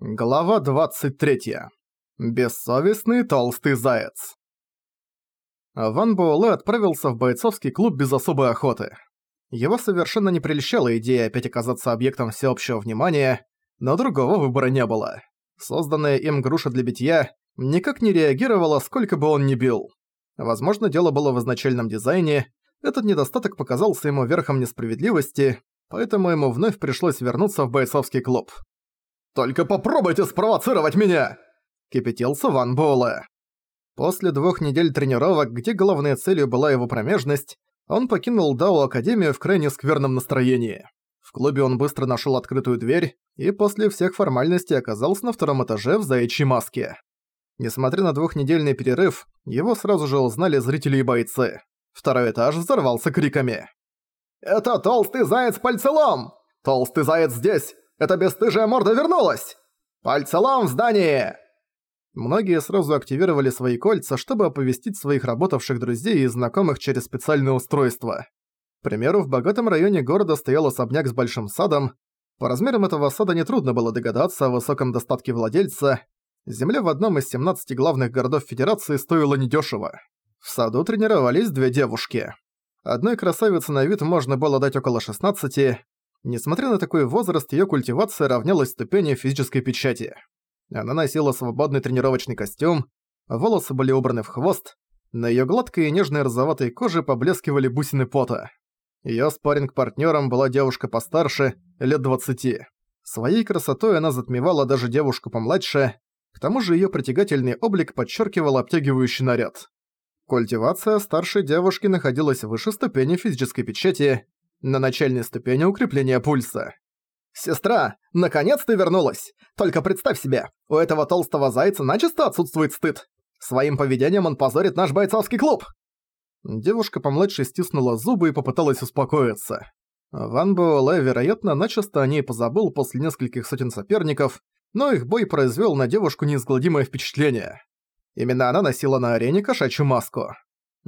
Глава 23. Бессовестный толстый заяц. Ван Буэлэ отправился в бойцовский клуб без особой охоты. Его совершенно не прельщала идея опять оказаться объектом всеобщего внимания, но другого выбора не было. Созданная им груша для битья никак не реагировала, сколько бы он ни бил. Возможно, дело было в изначальном дизайне, этот недостаток показался ему верхом несправедливости, поэтому ему вновь пришлось вернуться в бойцовский клуб. «Только попробуйте спровоцировать меня!» – кипятился Ван Буэлэ. После двух недель тренировок, где главной целью была его промежность, он покинул Дао Академию в крайне скверном настроении. В клубе он быстро нашёл открытую дверь и после всех формальностей оказался на втором этаже в заячьей маске. Несмотря на двухнедельный перерыв, его сразу же узнали зрители и бойцы. Второй этаж взорвался криками. «Это толстый заяц пальцелом! Толстый заяц здесь! Эта бесстыжая морда вернулась! Пальцелам в здании!» Многие сразу активировали свои кольца, чтобы оповестить своих работавших друзей и знакомых через специальное устройство. К примеру, в богатом районе города стоял особняк с большим садом. По размерам этого сада нетрудно было догадаться о высоком достатке владельца. Земля в одном из 17 главных городов Федерации стоила недешево. В саду тренировались две девушки. Одной красавице на вид можно было дать около 16, Несмотря на такой возраст, ее культивация равнялась ступени физической печати. Она носила свободный тренировочный костюм, волосы были убраны в хвост, на ее гладкой и нежной розоватой коже поблескивали бусины пота. Ее спаринг-партнером была девушка постарше, лет 20. Своей красотой она затмевала даже девушку помладше, к тому же ее притягательный облик подчеркивал обтягивающий наряд. Культивация старшей девушки находилась выше ступени физической печати, на начальной ступени укрепления пульса. «Сестра, наконец ты вернулась! Только представь себе, у этого толстого зайца начисто отсутствует стыд! Своим поведением он позорит наш бойцовский клуб!» Девушка помладше стиснула зубы и попыталась успокоиться. Ван Буэлэ, вероятно, начисто о ней позабыл после нескольких сотен соперников, но их бой произвел на девушку неизгладимое впечатление. Именно она носила на арене кошачью маску.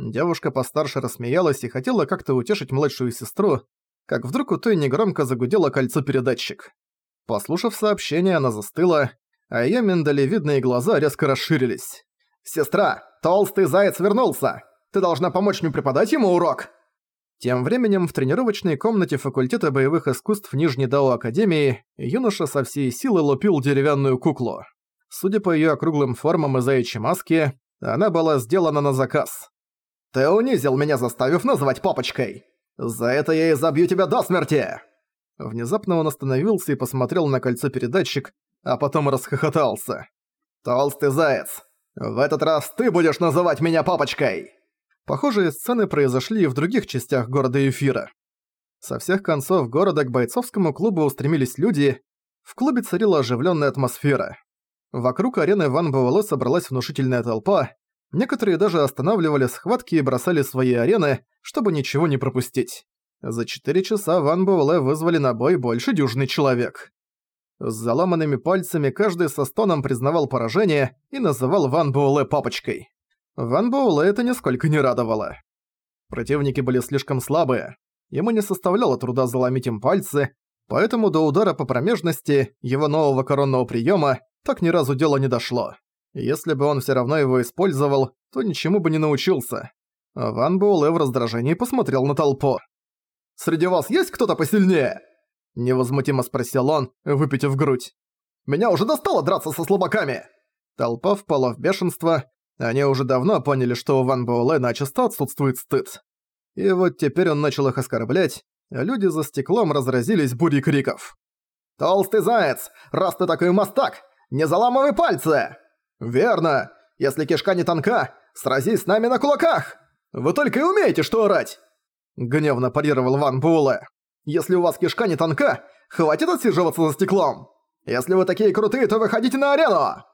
Девушка постарше рассмеялась и хотела как-то утешить младшую сестру, как вдруг у той негромко загудело кольцо-передатчик. Послушав сообщение, она застыла, а её миндалевидные глаза резко расширились. «Сестра, толстый заяц вернулся! Ты должна помочь мне преподать ему урок!» Тем временем в тренировочной комнате факультета боевых искусств Нижней Дао Академии юноша со всей силы лупил деревянную куклу. Судя по её округлым формам и заячьей маске, она была сделана на заказ. Ты унизил меня, заставив назвать папочкой! За это я и забью тебя до смерти!» Внезапно он остановился и посмотрел на кольцо передатчик, а потом расхохотался. «Толстый заяц, в этот раз ты будешь называть меня папочкой!» Похожие сцены произошли и в других частях города Эфира. Со всех концов города к бойцовскому клубу устремились люди, в клубе царила оживленная атмосфера. Вокруг арены Ван Буэлло собралась внушительная толпа, Некоторые даже останавливали схватки и бросали свои арены, чтобы ничего не пропустить. За четыре часа Ван Буэлэ вызвали на бой больше дюжный человек. С заломанными пальцами каждый со стоном признавал поражение и называл Ван Буэлэ папочкой. Ван Буэлэ это нисколько не радовало. Противники были слишком слабые, ему не составляло труда заломить им пальцы, поэтому до удара по промежности его нового коронного приема так ни разу дело не дошло. Если бы он все равно его использовал, то ничему бы не научился. Ван Буэлэ в раздражении посмотрел на толпу. «Среди вас есть кто-то посильнее?» Невозмутимо спросил он, выпитив грудь. «Меня уже достало драться со слабаками!» Толпа впала в бешенство. Они уже давно поняли, что у Ван Буэлэ начисто отсутствует стыд. И вот теперь он начал их оскорблять, а люди за стеклом разразились бурей криков. «Толстый заяц! Раз ты такой мастак, не заламывай пальцы!» «Верно! Если кишка не тонка, сразись с нами на кулаках! Вы только и умеете что орать!» Гневно парировал Ван Буэлэ. «Если у вас кишка не тонка, хватит отсиживаться за стеклом! Если вы такие крутые, то выходите на арену!»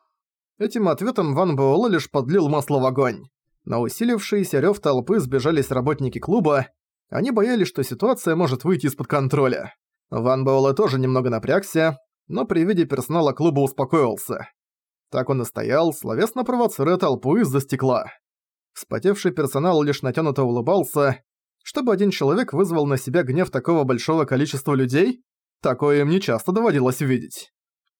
Этим ответом Ван Буэлэ лишь подлил масло в огонь. На усилившийся рёв толпы сбежались работники клуба. Они боялись, что ситуация может выйти из-под контроля. Ван Буэлэ тоже немного напрягся, но при виде персонала клуба успокоился. Так он и стоял, словесно провоцируя толпу из-за стекла. Вспотевший персонал лишь натянуто улыбался. Чтобы один человек вызвал на себя гнев такого большого количества людей, такое им нечасто доводилось видеть.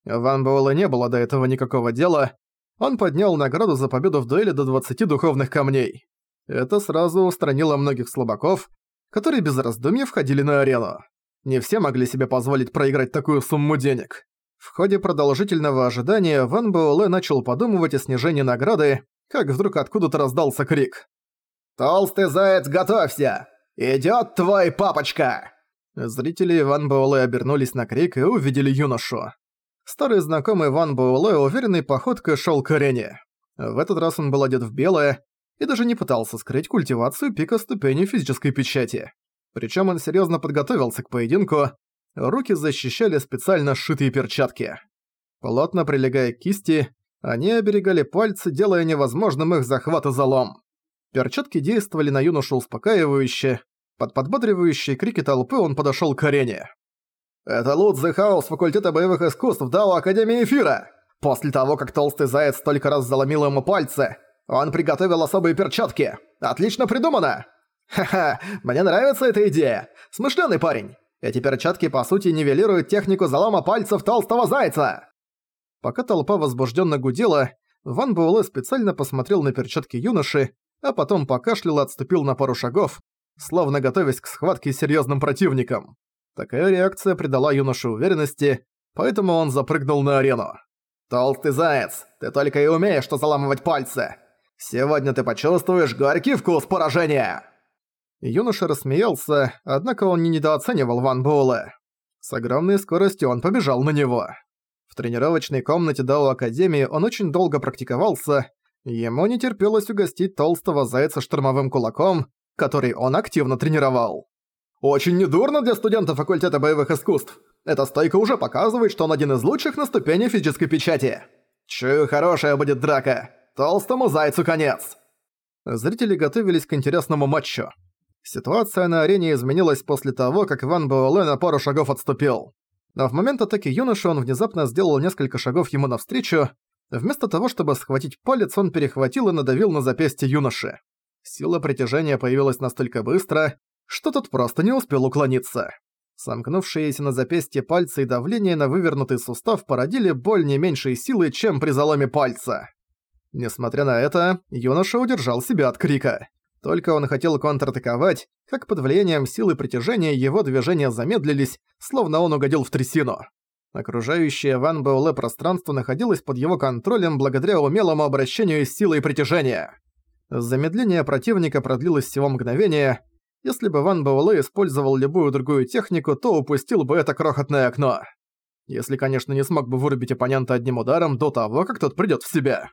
Ван Буэлла не было до этого никакого дела. Он поднял награду за победу в дуэли до 20 духовных камней. Это сразу устранило многих слабаков, которые без раздумья входили на арену. Не все могли себе позволить проиграть такую сумму денег. В ходе продолжительного ожидания Ван Буэлэ начал подумывать о снижении награды, как вдруг откуда-то раздался крик. «Толстый заяц, готовься! Идёт твой папочка!» Зрители Ван Буэлэ обернулись на крик и увидели юношу. Старый знакомый Ван Буэлэ уверенной походкой шёл к арене. В этот раз он был одет в белое и даже не пытался скрыть культивацию пика ступени физической печати. Причём он серьёзно подготовился к поединку, руки защищали специально сшитые перчатки. Плотно прилегая к кисти, они оберегали пальцы, делая невозможным их захват и залом. Перчатки действовали на юношу успокаивающе. Под подбадривающие крики толпы он подошёл к арене. «Это Лут The House факультета боевых искусств Дао Академии Эфира! После того, как толстый заяц столько раз заломил ему пальцы, он приготовил особые перчатки! Отлично придумано!» «Ха-ха, мне нравится эта идея! Смышлёный парень! Эти перчатки, по сути, нивелируют технику залома пальцев толстого зайца!» Пока толпа возбужденно гудела, Ван Буэлэ специально посмотрел на перчатки юноши, а потом покашлял и отступил на пару шагов, словно готовясь к схватке с серьёзным противником. Такая реакция придала юноше уверенности, поэтому он запрыгнул на арену. «Толстый заяц, ты только и умеешь что заламывать пальцы! Сегодня ты почувствуешь горький вкус поражения!» Юноша рассмеялся, однако он не недооценивал Ван Буэлэ. С огромной скоростью он побежал на него. В тренировочной комнате Дао Академии он очень долго практиковался, ему не терпелось угостить толстого зайца штормовым кулаком, который он активно тренировал. «Очень недурно для студента факультета боевых искусств. Эта стойка уже показывает, что он один из лучших на ступени физической печати. Чую, хорошая будет драка. Толстому зайцу конец!» Зрители готовились к интересному матчу. Ситуация на арене изменилась после того, как Ван Буэлэ на пару шагов отступил. Но в момент атаки юноши он внезапно сделал несколько шагов ему навстречу. Вместо того, чтобы схватить палец, он перехватил и надавил на запястье юноши. Сила притяжения появилась настолько быстро, что тот просто не успел уклониться. Сомкнувшиеся на запястье пальцы и давление на вывернутый сустав породили боль не меньшей силы, чем при заломе пальца. Несмотря на это, юноша удержал себя от крика. Только он хотел контратаковать, как под влиянием силы притяжения его движения замедлились, словно он угодил в трясину. Окружающее Ван Буэлэ пространство находилось под его контролем благодаря умелому обращению с силой притяжения. Замедление противника продлилось всего мгновение. Если бы Ван Буэлэ использовал любую другую технику, то упустил бы это крохотное окно. Если, конечно, не смог бы вырубить оппонента одним ударом до того, как тот придёт в себя.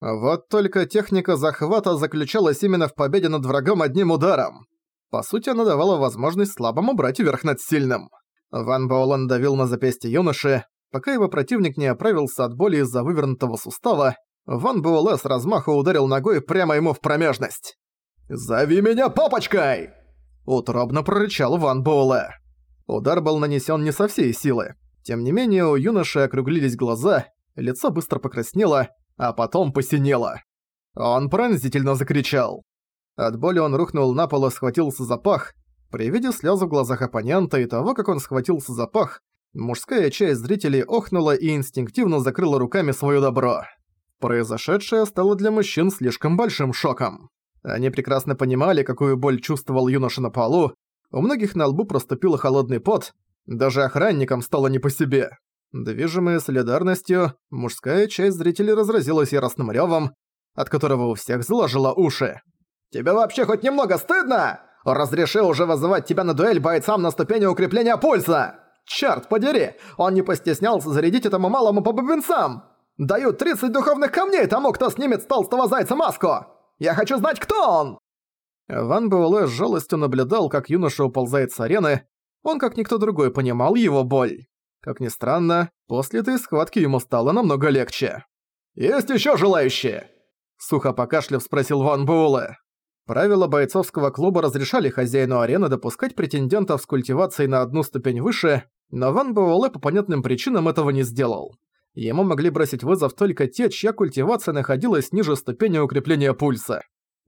Вот только техника захвата заключалась именно в победе над врагом одним ударом. По сути, она давала возможность слабому брать верх над сильным. Ван Баолан давил на запястье юноши, пока его противник не оправился от боли из-за вывернутого сустава, Ван Буэлэ с размаху ударил ногой прямо ему в промежность. «Зови меня папочкой!» Утробно прорычал Ван Буэлэ. Удар был нанесен не со всей силы. Тем не менее, у юноши округлились глаза, лицо быстро покраснело, а потом посинело. Он пронзительно закричал. От боли он рухнул на пол и схватился за пах. При виде слез в глазах оппонента и того, как он схватился за пах, мужская часть зрителей охнула и инстинктивно закрыла руками свое добро. Произошедшее стало для мужчин слишком большим шоком. Они прекрасно понимали, какую боль чувствовал юноша на полу, у многих на лбу проступил холодный пот, даже охранникам стало не по себе. Движимая солидарностью, мужская часть зрителей разразилась яростным рёвом, от которого у всех заложила уши. «Тебе вообще хоть немного стыдно? Разреши уже вызывать тебя на дуэль бойцам на ступени укрепления пульса! Чёрт подери, он не постеснялся зарядить этому малому по бубенцам! Даю 30 духовных камней тому, кто снимет с толстого зайца маску! Я хочу знать, кто он!» Ван Буэлэ с жалостью наблюдал, как юноша уползает с арены. Он, как никто другой, понимал его боль. Как ни странно, после этой схватки ему стало намного легче. «Есть еще желающие?» Сухо покашляв спросил Ван Буэлэ. Правила бойцовского клуба разрешали хозяину арены допускать претендентов с культивацией на одну ступень выше, но Ван Буэлэ по понятным причинам этого не сделал. Ему могли бросить вызов только те, чья культивация находилась ниже ступени укрепления пульса.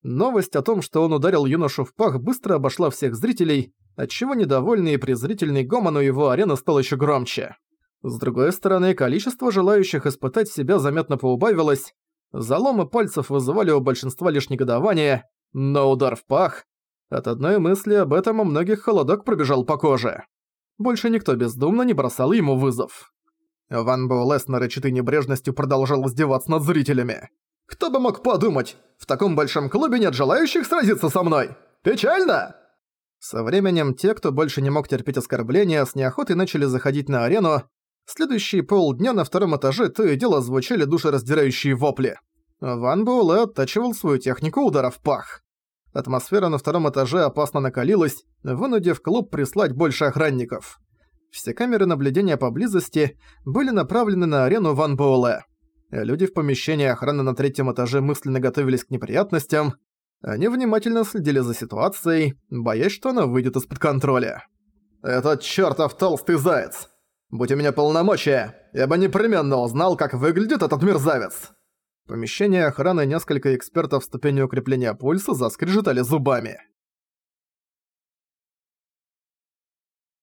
Новость о том, что он ударил юношу в пах, быстро обошла всех зрителей, отчего недовольный и презрительный гомон у его арены стал еще громче. С другой стороны, количество желающих испытать себя заметно поубавилось, заломы пальцев вызывали у большинства лишь негодование, но удар в пах. От одной мысли об этом у многих холодок пробежал по коже. Больше никто бездумно не бросал ему вызов. Ван Боулес нарочатой небрежностью продолжал издеваться над зрителями. «Кто бы мог подумать, в таком большом клубе нет желающих сразиться со мной! Печально!» Со временем те, кто больше не мог терпеть оскорбления, с неохотой начали заходить на арену. Следующие полдня на втором этаже то и дело звучали душераздирающие вопли. Ван Буэлэ оттачивал свою технику удара в пах. Атмосфера на втором этаже опасно накалилась, вынудив клуб прислать больше охранников. Все камеры наблюдения поблизости были направлены на арену Ван Буэлэ. Люди в помещении охраны на третьем этаже мысленно готовились к неприятностям. Они внимательно следили за ситуацией, боясь, что она выйдет из-под контроля. «Этот чертов толстый заяц! Будь у меня полномочия, я бы непременно узнал, как выглядит этот мерзавец!» Помещение помещении охраны несколько экспертов в ступени укрепления пульса заскрежетали зубами.